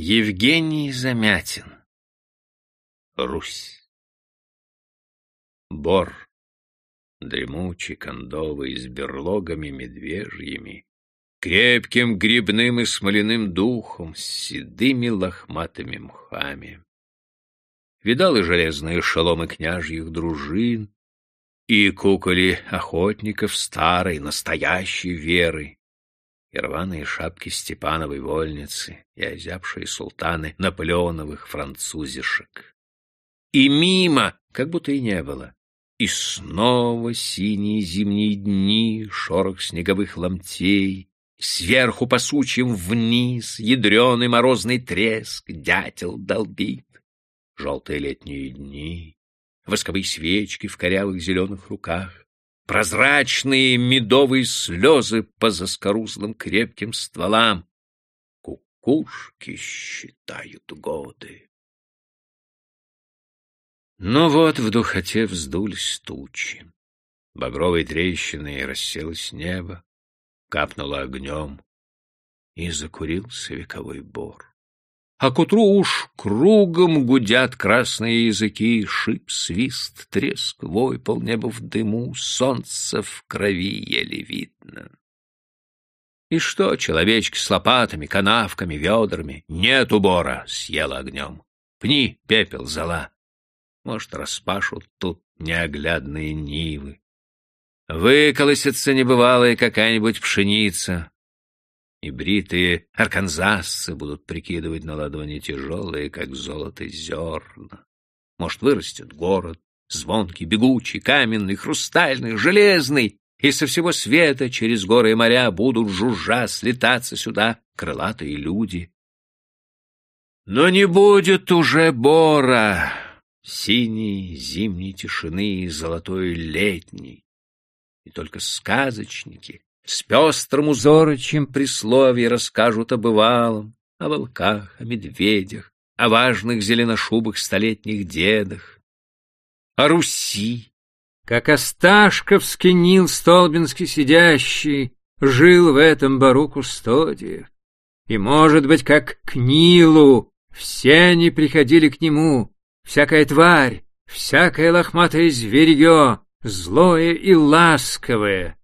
Евгений Замятин. Русь. Бор, дремучий, кондовый, с берлогами медвежьими, крепким грибным и смоляным духом, с седыми лохматыми мхами. Видал и железные шаломы княжьих дружин, и куколи охотников старой, настоящей веры, и рваные шапки Степановой вольницы, и озябшие султаны Наполеоновых французишек. И мимо, как будто и не было. И снова синие зимние дни, шорох снеговых ломтей, сверху по сучьям вниз, ядреный морозный треск, дятел долбит. Желтые летние дни, восковые свечки в корявых зеленых руках, прозрачные медовые слезы по заскорузлым крепким стволам. Кукушки считают годы. Но вот в духоте вздулись тучи. Багровой трещиной расселось небо, капнуло огнем, и закурился вековой бор. А к утру уж кругом гудят красные языки, шип, свист, треск, вой, полнеба в дыму, солнце в крови еле видно. И что, человечки с лопатами, канавками, ведрами, нет убора, съела огнем. Пни, пепел, зола. Может, распашут тут неоглядные нивы. Выколосится небывалая какая-нибудь пшеница, и бритые арканзасцы будут прикидывать на ладони тяжелые, как золото, зерна. Может, вырастет город, звонкий, бегучий, каменный, хрустальный, железный, и со всего света через горы и моря будут жужжа слетаться сюда крылатые люди. Но не будет уже бора, синей зимней тишины и золотой летней, и только сказочники с пестрым узорочем присловий расскажут о бывалом, о волках, о медведях, о важных зеленошубых столетних дедах, о Руси. Как Осташковский Нил Столбинский сидящий жил в этом бару кустодия. И, может быть, как к Нилу все они приходили к нему, всякая тварь, всякое лохматое зверье, злое и ласковое,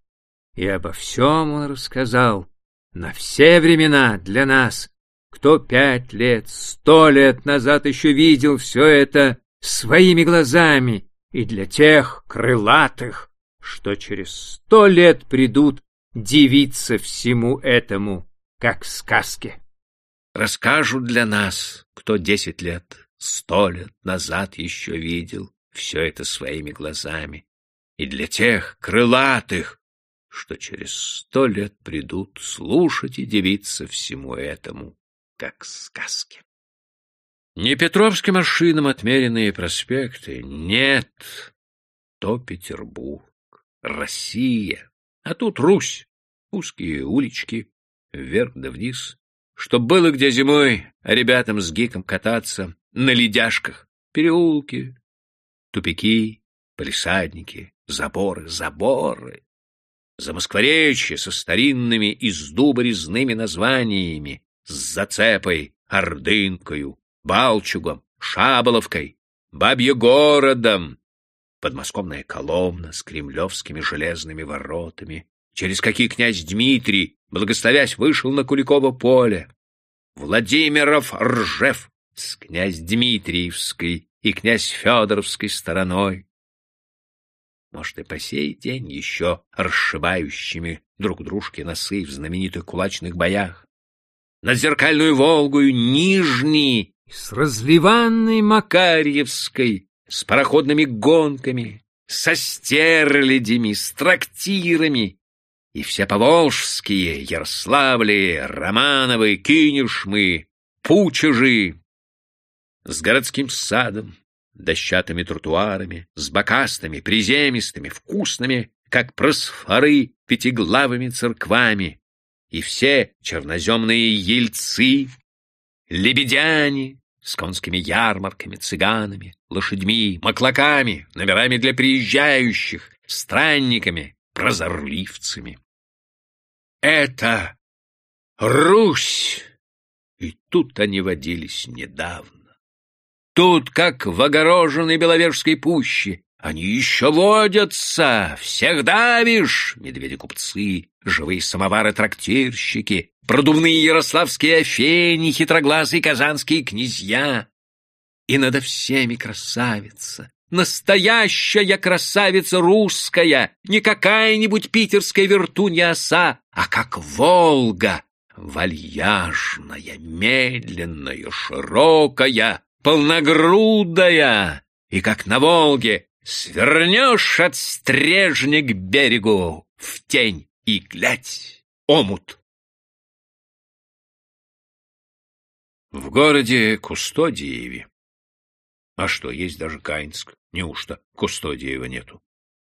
и обо всем он рассказал, на все времена для нас. Кто пять лет, сто лет назад еще видел все это своими глазами, и для тех крылатых, что через сто лет придут дивиться всему этому, как в сказке. Расскажут для нас, кто десять лет, сто лет назад еще видел все это своими глазами, и для тех крылатых, что через сто лет придут слушать и дивиться всему этому, как сказки. Не Петровским машинам отмеренные проспекты, нет, то Петербург, Россия, а тут Русь, узкие улички, вверх да вниз, чтоб было где зимой а ребятам с гиком кататься на ледяшках, переулки, тупики, полисадники, заборы, заборы, Замоскворечье со старинными из дуба резными названиями, с зацепой, ордынкою, балчугом, шаболовкой, бабьегородом, подмосковная Коломна с кремлевскими железными воротами, через какие князь Дмитрий, благословясь, вышел на Куликово поле, Владимиров Ржев с князь Дмитриевской и князь Федоровской стороной, может, и по сей день еще расшибающими друг дружке носы в знаменитых кулачных боях. На зеркальную Волгую Нижний с разливанной Макарьевской, с пароходными гонками, со стерлядями, с трактирами, и все поволжские, Ярославли, Романовы, Кинешмы, Пучежи, с городским садом, дощатыми тротуарами, с бокастыми, приземистыми, вкусными, как просфоры, пятиглавыми церквами, и все черноземные ельцы, лебедяне с конскими ярмарками, цыганами, лошадьми, маклаками, номерами для приезжающих, странниками, прозорливцами. Это Русь! И тут они водились недавно. Тут, как в огороженной Беловежской пуще, они еще водятся, всех давишь, медведи-купцы, живые самовары-трактирщики, продувные ярославские офени, хитроглазые казанские князья. И надо всеми красавица, настоящая красавица русская, не какая-нибудь питерская вертунья оса, а как Волга, вальяжная, медленная, широкая, полногрудая, и как на Волге Свернешь от стрежня к берегу, в тень и глядь, омут. В городе Кустодиеве. А что, есть даже Каинск. Неужто Кустодиева нету?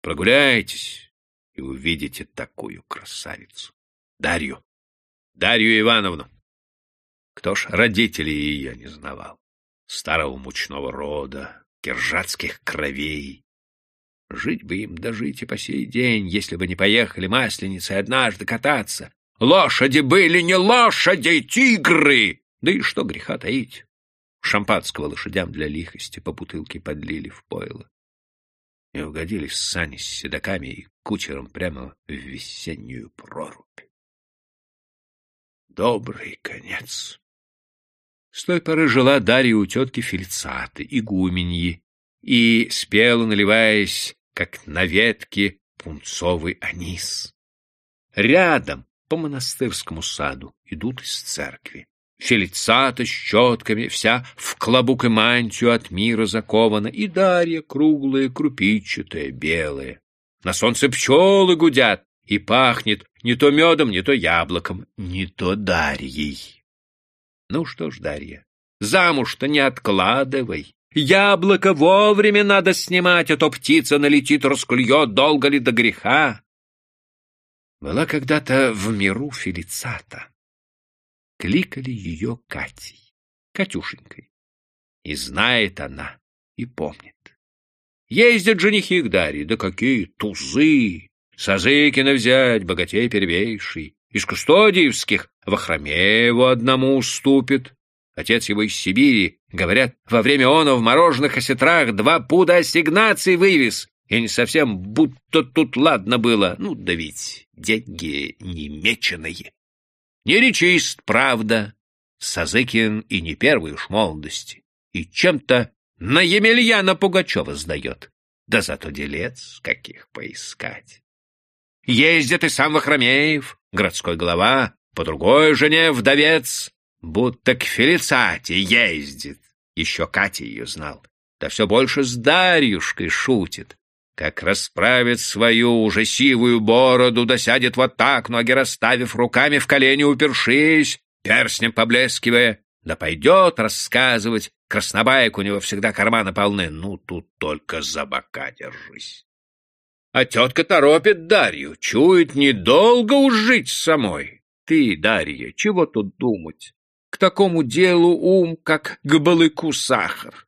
Прогуляйтесь и увидите такую красавицу. Дарью. Дарью Ивановну. Кто ж родителей ее не знавал? Старого мучного рода, киржатских кровей. Жить бы им дожить и по сей день, если бы не поехали масленицы однажды кататься. Лошади были не лошади, тигры! Да и что греха таить. Шампанского лошадям для лихости по бутылке подлили в пойло. И угодили сани с седоками и кучером прямо в весеннюю прорубь. Добрый конец. С той поры жила Дарья у тетки Фельцаты, игуменьи, и спела, наливаясь, как на ветке, пунцовый анис. Рядом, по монастырскому саду, идут из церкви. Фелицата с щетками, вся в клобук и мантию от мира закована, и Дарья круглая, крупичатая, белая. На солнце пчелы гудят, и пахнет не то медом, не то яблоком, не то Дарьей. Ну что ж, Дарья, замуж-то не откладывай. Яблоко вовремя надо снимать, а то птица налетит, расклюет, долго ли до греха. Была когда-то в миру Фелицата. Кликали ее Катей, Катюшенькой. И знает она, и помнит. Ездят женихи к Дарье, да какие тузы! Сазыкина взять, богатей первейший из Кустодиевских Вахромееву одному уступит. Отец его из Сибири, говорят, во время она в мороженых осетрах два пуда ассигнаций вывез, и не совсем будто тут ладно было. Ну, да ведь деньги не меченые. Не речист, правда, Сазыкин и не первый уж молодости, и чем-то на Емельяна Пугачева сдает. Да зато делец каких поискать. Ездит и сам Вахромеев, городской глава, по другой жене вдовец, будто к Фелицате ездит. Еще Катя ее знал. Да все больше с Дарьюшкой шутит. Как расправит свою уже сивую бороду, да сядет вот так, ноги расставив, руками в колени упершись, перстнем поблескивая, да пойдет рассказывать. Краснобаек у него всегда карманы полны. Ну, тут только за бока держись. А тетка торопит Дарью, чует недолго уж жить самой. Ты, Дарья, чего тут думать? К такому делу ум, как к балыку сахар.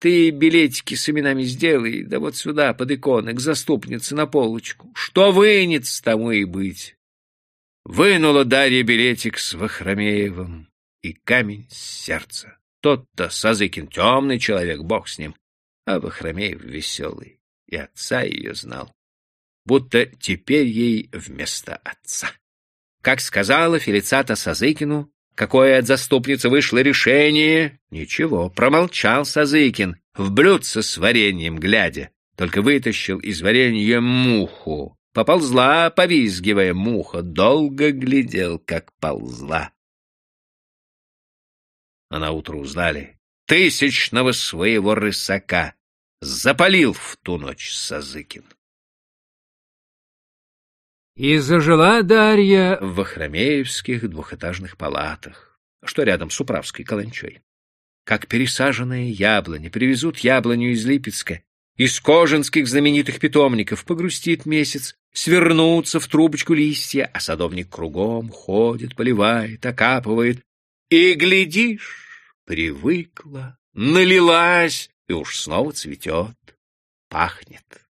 Ты билетики с именами сделай, да вот сюда, под иконы, к заступнице на полочку. Что вынется, тому и быть. Вынула Дарья билетик с Вахромеевым и камень с сердца. Тот-то Сазыкин темный человек, бог с ним, а Вахромеев веселый, и отца ее знал будто теперь ей вместо отца. Как сказала Фелицата Сазыкину, какое от заступницы вышло решение, ничего, промолчал Сазыкин, в блюдце с вареньем глядя, только вытащил из варенья муху. Поползла, повизгивая муха, долго глядел, как ползла. А на утро узнали тысячного своего рысака запалил в ту ночь Сазыкин. И зажила Дарья в Вахромеевских двухэтажных палатах, что рядом с Управской каланчой. Как пересаженные яблони привезут яблоню из Липецка, из кожанских знаменитых питомников погрустит месяц, свернутся в трубочку листья, а садовник кругом ходит, поливает, окапывает. И, глядишь, привыкла, налилась, и уж снова цветет, пахнет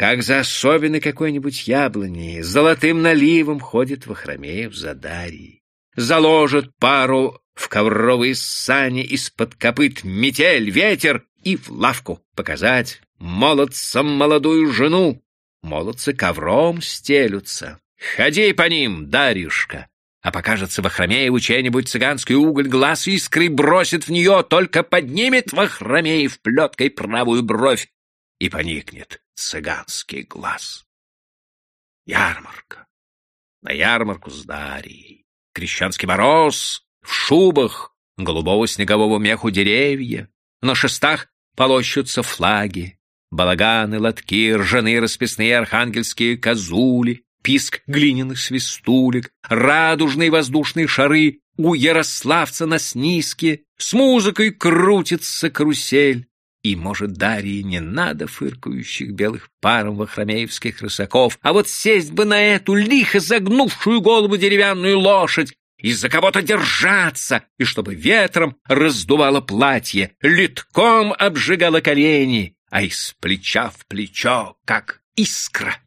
как за особенной какой-нибудь яблони, с золотым наливом ходит Вахромеев за Дарьей. заложит пару в ковровые сани из-под копыт метель, ветер и в лавку показать молодцам молодую жену. Молодцы ковром стелются. Ходи по ним, Дарюшка, а покажется Вахромееву чей-нибудь цыганский уголь, глаз искры бросит в нее, только поднимет Вахромеев плеткой правую бровь и поникнет цыганский глаз. Ярмарка. На ярмарку с Дарьей. Крещанский мороз в шубах, голубого снегового меху деревья. На шестах полощутся флаги, балаганы, лотки, ржаные расписные архангельские козули, писк глиняных свистулек, радужные воздушные шары у ярославца на сниске, с музыкой крутится карусель. И, может, Дарье не надо фыркающих белых паром вахромеевских рысаков, а вот сесть бы на эту лихо загнувшую голову деревянную лошадь, из-за кого-то держаться, и чтобы ветром раздувало платье, литком обжигало колени, а из плеча в плечо, как искра.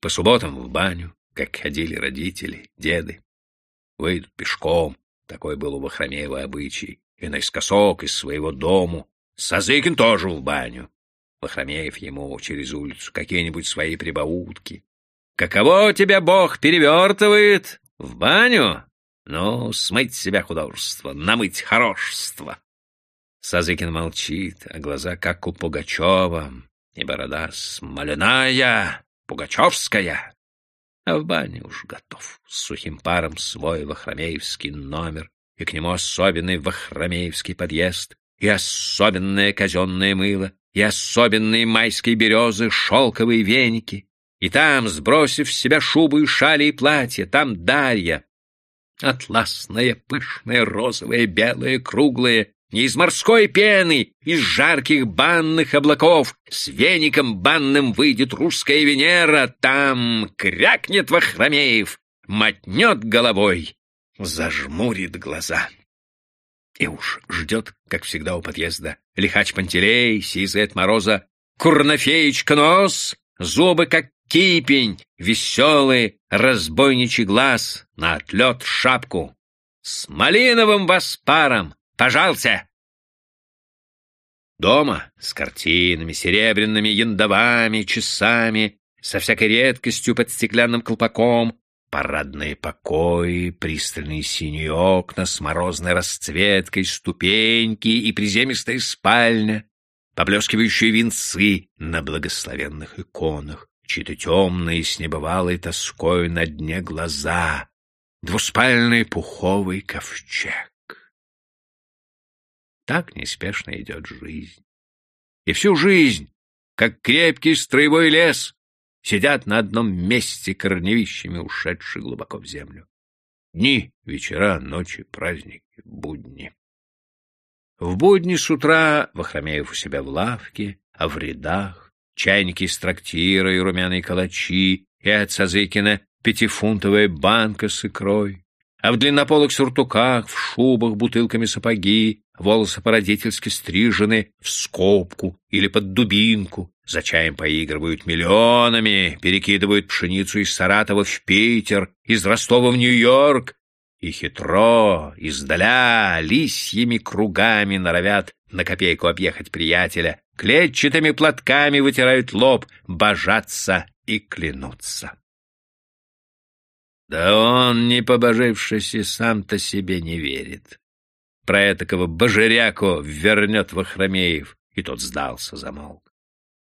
По субботам в баню, как ходили родители, деды, выйдут пешком, такой был у Вахромеева обычай, и наискосок из своего дому. Сазыкин тоже в баню. Вахромеев ему через улицу какие-нибудь свои прибаутки. «Каково тебя Бог перевертывает? В баню? Ну, смыть себя художество, намыть хорошество!» Сазыкин молчит, а глаза как у Пугачева, и борода смоляная, пугачевская. А в бане уж готов, с сухим паром свой вахромеевский номер, и к нему особенный вахромеевский подъезд, и особенное казенное мыло, и особенные майские березы, шелковые веники. И там, сбросив с себя шубу и шали и платье, там Дарья, атласная, пышная, розовая, белая, круглая, не из морской пены, из жарких банных облаков, с веником банным выйдет русская Венера, там крякнет Вахромеев, мотнет головой, зажмурит глаза. И уж ждет, как всегда у подъезда, лихач Пантелей, сизый от мороза, Курнофеечка нос, зубы как кипень, веселый разбойничий глаз, на отлет шапку. С малиновым васпаром, пожалуйста! Дома с картинами, серебряными яндовами, часами, со всякой редкостью под стеклянным колпаком, Парадные покои, пристальные синие окна с морозной расцветкой, ступеньки и приземистая спальня, поблескивающие венцы на благословенных иконах, чьи-то темные с небывалой тоской на дне глаза, двуспальный пуховый ковчег. Так неспешно идет жизнь. И всю жизнь, как крепкий строевой лес, сидят на одном месте корневищами, ушедшие глубоко в землю. Дни, вечера, ночи, праздники, будни. В будни с утра Вахромеев у себя в лавке, а в рядах чайники из трактира и румяные калачи, и от Сазыкина пятифунтовая банка с икрой, а в длиннополых сюртуках, в шубах, бутылками сапоги, волосы по-родительски стрижены в скобку или под дубинку, за чаем поигрывают миллионами, перекидывают пшеницу из Саратова в Питер, из Ростова в Нью-Йорк, и хитро, издаля, лисьими кругами норовят на копейку объехать приятеля, клетчатыми платками вытирают лоб, божатся и клянутся. Да он, не побожившись, и сам-то себе не верит. Про этакого божеряку вернет Вахромеев, и тот сдался, замолк.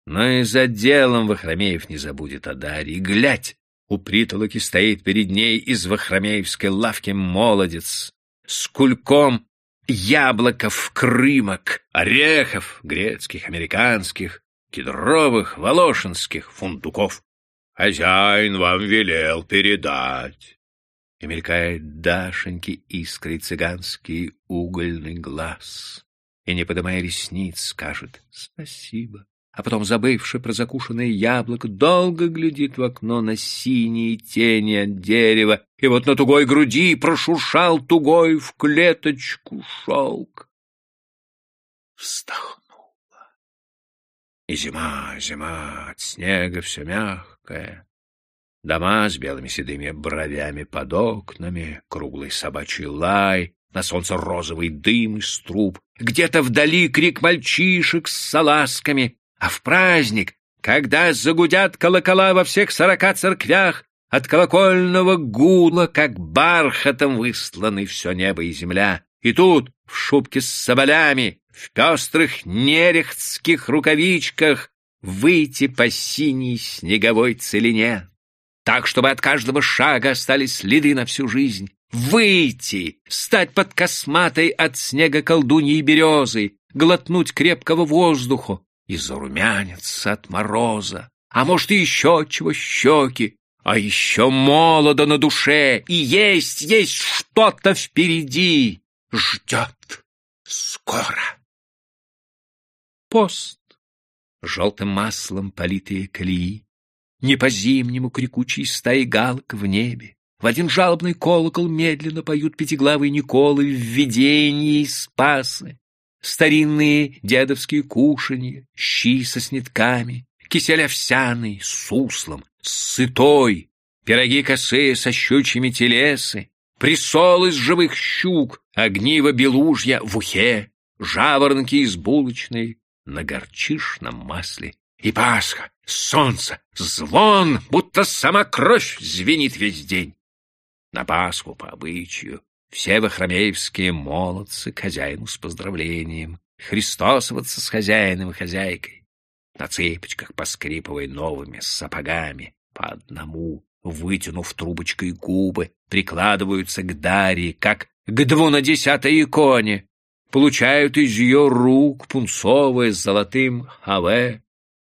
Но и за делом Вахромеев не забудет о Дарье. Глядь, у притолоки стоит перед ней из Вахромеевской лавки молодец с кульком яблоков, крымок, орехов, грецких, американских, кедровых, волошинских, фундуков. Хозяин вам велел передать. И мелькает Дашеньки искрой цыганский угольный глаз. И, не подымая ресниц, скажет «Спасибо» а потом, забывши про закушенное яблоко, долго глядит в окно на синие тени от дерева, и вот на тугой груди прошуршал тугой в клеточку шелк. Вздохнула. И зима, зима, от снега все мягкое, Дома с белыми седыми бровями под окнами, круглый собачий лай, на солнце розовый дым из труб, где-то вдали крик мальчишек с салазками, а в праздник, когда загудят колокола во всех сорока церквях, от колокольного гула, как бархатом высланы все небо и земля, и тут, в шубке с соболями, в пестрых нерехтских рукавичках, выйти по синей снеговой целине так, чтобы от каждого шага остались следы на всю жизнь. Выйти, стать под косматой от снега колдуньей березы, глотнуть крепкого воздуха и зарумяниться от мороза. А может, и еще чего щеки, а еще молодо на душе, и есть, есть что-то впереди. Ждет скоро. Пост. Желтым маслом политые колеи, не по-зимнему крикучие стаи галок в небе. В один жалобный колокол медленно поют пятиглавые Николы в видении и спасы. Старинные дедовские кушанья, щи со снитками, кисель овсяный, с суслом, с сытой, пироги косые со щучьими телесы, присол из живых щук, огниво белужья в ухе, жаворонки из булочной на горчишном масле. И Пасха, солнце, звон, будто сама кровь звенит весь день. На Пасху, по обычаю, все вахромеевские молодцы хозяину с поздравлением, христосоваться с хозяином и хозяйкой, на цепочках поскрипывая новыми сапогами, по одному, вытянув трубочкой губы, прикладываются к Дарье, как к двунадесятой иконе, получают из ее рук пунцовое с золотым хаве,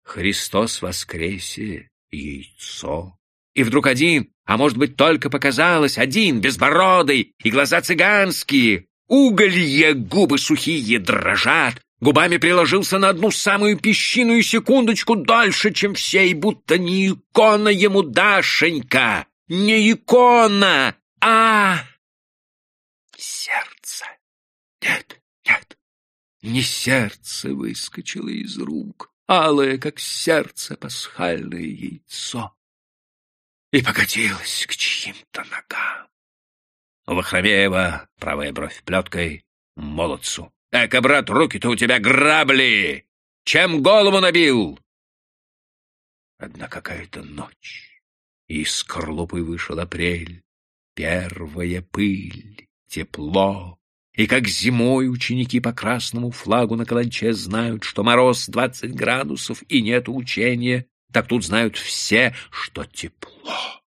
Христос воскресе, яйцо. И вдруг один, а может быть только показалось, один, безбородый, и глаза цыганские, уголье, губы сухие дрожат, губами приложился на одну самую песчиную секундочку дальше, чем все, и будто не икона ему Дашенька, не икона, а сердце. Нет, не сердце выскочило из рук, алое, как сердце, пасхальное яйцо, и покатилось к чьим-то ногам. Вахромеева правая бровь плеткой молодцу. «Эка, брат, руки-то у тебя грабли! Чем голову набил?» Одна какая-то ночь, из скорлупы вышел апрель, первая пыль, тепло, и как зимой ученики по красному флагу на каланче знают, что мороз двадцать градусов и нет учения, так тут знают все, что тепло.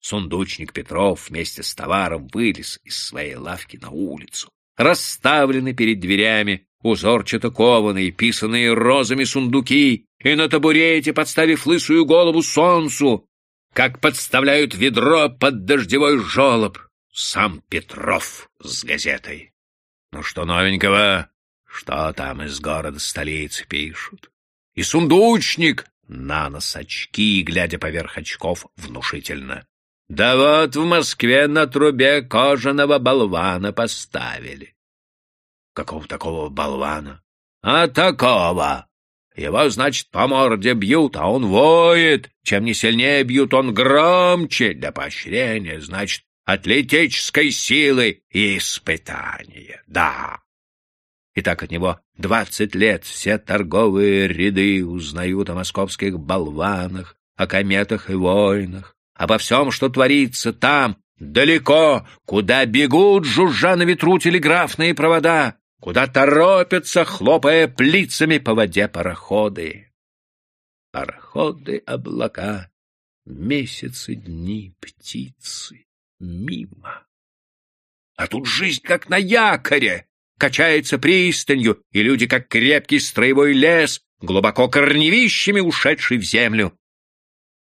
Сундучник Петров вместе с товаром вылез из своей лавки на улицу. Расставлены перед дверями узорчато кованые, писанные розами сундуки, и на табурете, подставив лысую голову солнцу, как подставляют ведро под дождевой жолоб, сам Петров с газетой. Ну что новенького? Что там из города столицы пишут? И сундучник на нос очки, глядя поверх очков, внушительно. Да вот в Москве на трубе кожаного болвана поставили. Какого такого болвана? А такого. Его, значит, по морде бьют, а он воет. Чем не сильнее бьют, он громче. Для поощрения, значит, атлетической силы и испытания. Да. И так от него двадцать лет все торговые ряды узнают о московских болванах, о кометах и войнах, обо всем, что творится там, далеко, куда бегут, жужжа на ветру, телеграфные провода, куда торопятся, хлопая плицами по воде пароходы. Пароходы, облака, месяцы, дни, птицы мимо. А тут жизнь как на якоре, качается пристанью, и люди, как крепкий строевой лес, глубоко корневищами ушедший в землю.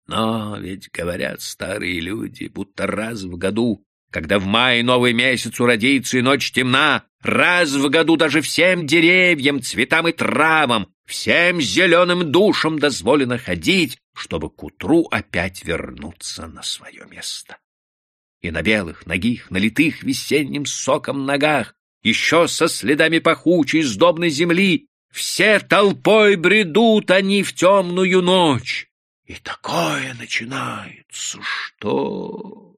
Но ведь говорят старые люди, будто раз в году, когда в мае новый месяц уродится и ночь темна, раз в году даже всем деревьям, цветам и травам, всем зеленым душам дозволено ходить, чтобы к утру опять вернуться на свое место и на белых, ногих, налитых весенним соком ногах, еще со следами пахучей сдобной земли, все толпой бредут они в темную ночь. И такое начинается, что...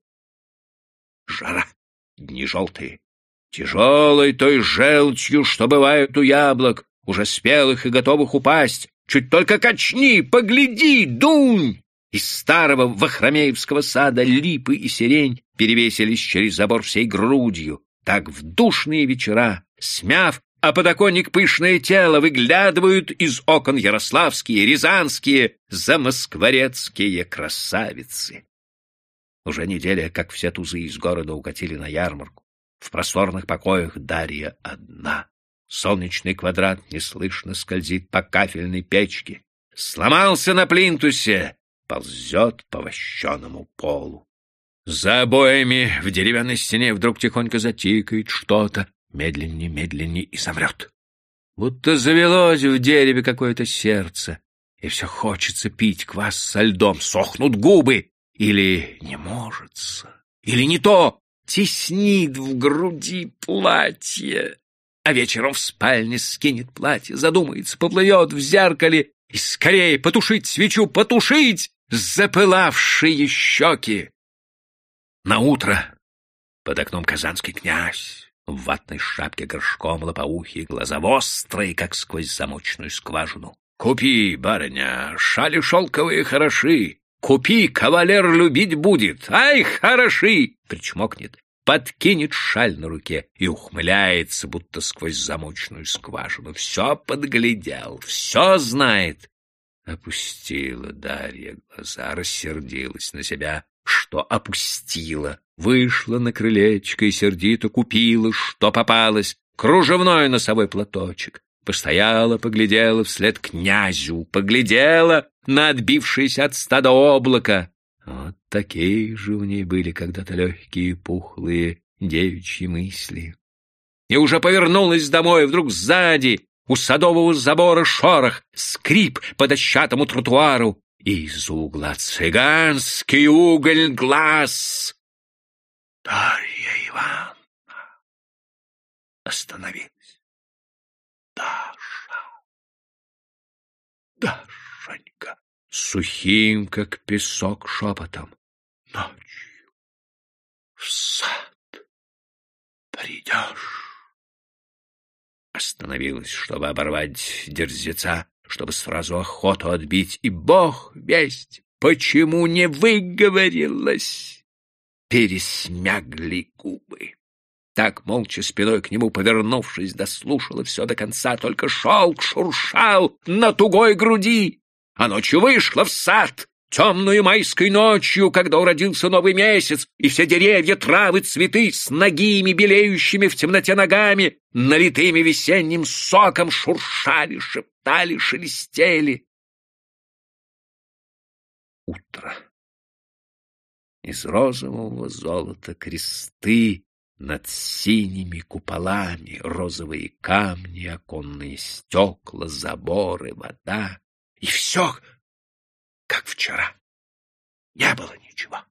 Жара, дни желтые, тяжелой той желчью, что бывает у яблок, уже спелых и готовых упасть. Чуть только качни, погляди, дунь! Из старого вахромеевского сада липы и сирень перевесились через забор всей грудью. Так в душные вечера, смяв а подоконник пышное тело выглядывают из окон ярославские, рязанские, замоскворецкие красавицы. Уже неделя, как все тузы из города укатили на ярмарку. В просторных покоях Дарья одна. Солнечный квадрат неслышно скользит по кафельной печке. Сломался на плинтусе, ползет по вощеному полу. За обоями в деревянной стене вдруг тихонько затикает что-то, медленнее, медленнее и замрет. Будто завелось в дереве какое-то сердце, и все хочется пить квас со льдом, сохнут губы, или не можется, или не то, теснит в груди платье, а вечером в спальне скинет платье, задумается, поплывет в зеркале, и скорее потушить свечу, потушить запылавшие щеки. На утро под окном казанский князь в ватной шапке горшком, лопоухие, глаза острые, как сквозь замочную скважину. «Купи, барыня, шали шелковые хороши, купи, кавалер любить будет, ай, хороши!» Причмокнет, подкинет шаль на руке и ухмыляется, будто сквозь замочную скважину. Все подглядел, все знает. Опустила Дарья глаза, рассердилась на себя, что опустила. Вышла на крылечко и сердито купила, что попалось, кружевной носовой платочек. Постояла, поглядела вслед князю, поглядела на отбившееся от стада облако. Вот такие же у ней были когда-то легкие, пухлые девичьи мысли. И уже повернулась домой, вдруг сзади, у садового забора шорох, скрип по дощатому тротуару, и из угла цыганский уголь глаз Дарья Ивановна остановилась. Даша, Дашенька, сухим, как песок, шепотом. Ночью в сад придешь. Остановилась, чтобы оборвать дерзеца, чтобы сразу охоту отбить, и бог весть, почему не выговорилась пересмягли губы. Так, молча спиной к нему повернувшись, дослушала все до конца, только шелк шуршал на тугой груди. А ночью вышла в сад, темную майской ночью, когда уродился новый месяц, и все деревья, травы, цветы с ногими, белеющими в темноте ногами, налитыми весенним соком, шуршали, шептали, шелестели. Утро из розового золота кресты над синими куполами, розовые камни, оконные стекла, заборы, вода. И все, как вчера. Не было ничего.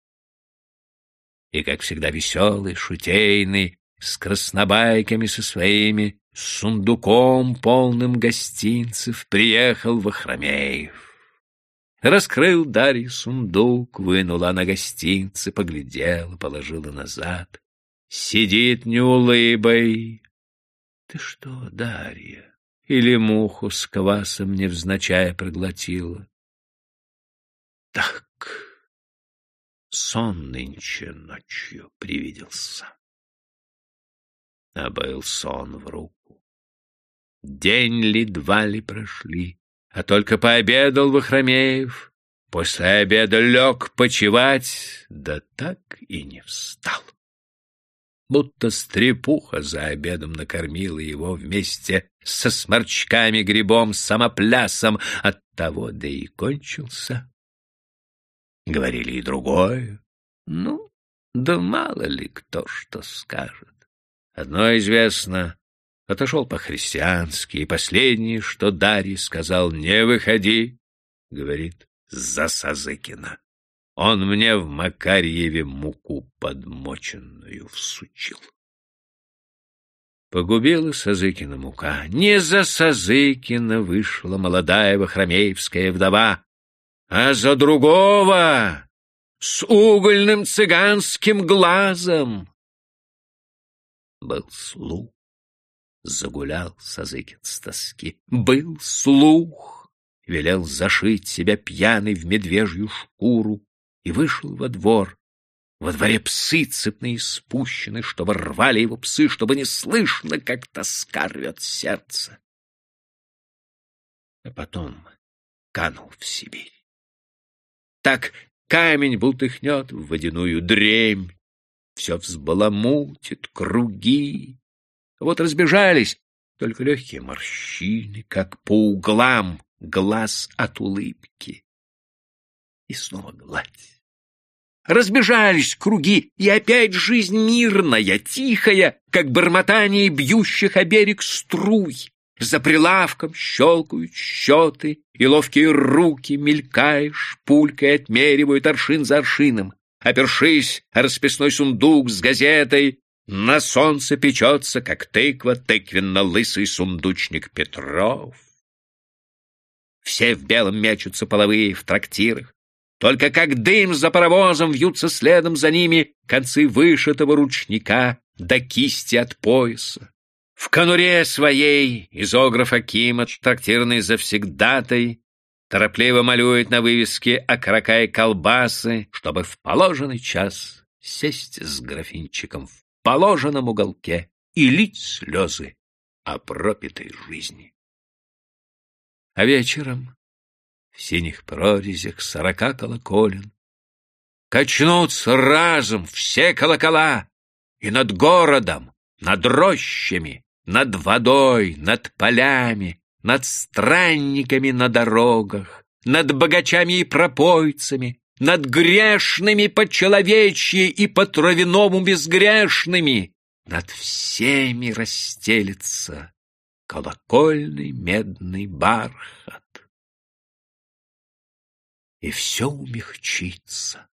И, как всегда, веселый, шутейный, с краснобайками со своими, с сундуком, полным гостинцев, приехал Вахромеев. Раскрыл Дарья сундук, вынула на гостинцы, поглядела, положила назад. Сидит неулыбой. Ты что, Дарья, или муху с квасом невзначай проглотила? Так, сон нынче ночью привиделся. А был сон в руку. День ли, два ли прошли, а только пообедал Вахромеев. После обеда лег почевать, да так и не встал. Будто стрепуха за обедом накормила его вместе со сморчками, грибом, самоплясом, оттого да и кончился. Говорили и другое. Ну, да мало ли кто что скажет. Одно известно, отошел по-христиански, и последнее, что Дарья сказал, «Не выходи», — говорит, «за Сазыкина». Он мне в Макарьеве муку подмоченную всучил. Погубила Сазыкина мука. Не за Сазыкина вышла молодая вахромеевская вдова, а за другого с угольным цыганским глазом. Был слух, загулял Сазыкин с тоски. Был слух, велел зашить себя пьяный в медвежью шкуру и вышел во двор. Во дворе псы цепные спущены, чтобы рвали его псы, чтобы не слышно, как тоска рвет сердце. А потом канул в Сибирь. Так камень бултыхнет в водяную дремь, все взбаламутит, круги. Вот разбежались только легкие морщины, как по углам глаз от улыбки. И снова гладь. Разбежались круги, и опять жизнь мирная, тихая, как бормотание бьющих о берег струй. За прилавком щелкают счеты, и ловкие руки, мелькаешь, пулькой отмеривают аршин за аршином. Опершись расписной сундук с газетой, на солнце печется, как тыква, тыквенно-лысый сундучник Петров. Все в белом мечутся половые в трактирах. Только как дым за паровозом вьются следом за ними концы вышитого ручника до кисти от пояса. В конуре своей изограф Акима, трактирный завсегдатай, торопливо малюет на вывеске окорока и колбасы, чтобы в положенный час сесть с графинчиком в положенном уголке и лить слезы о пропитой жизни. А вечером в синих прорезях сорока колоколен качнутся разом все колокола, и над городом, над рощами, над водой, над полями, над странниками на дорогах, над богачами и пропойцами, над грешными по-человечьи и по-травяному безгрешными, над всеми расстелится колокольный медный бархат. И все умягчится,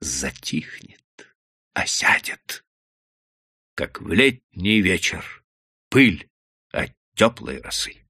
затихнет, осядет, как в летний вечер пыль от теплой росы.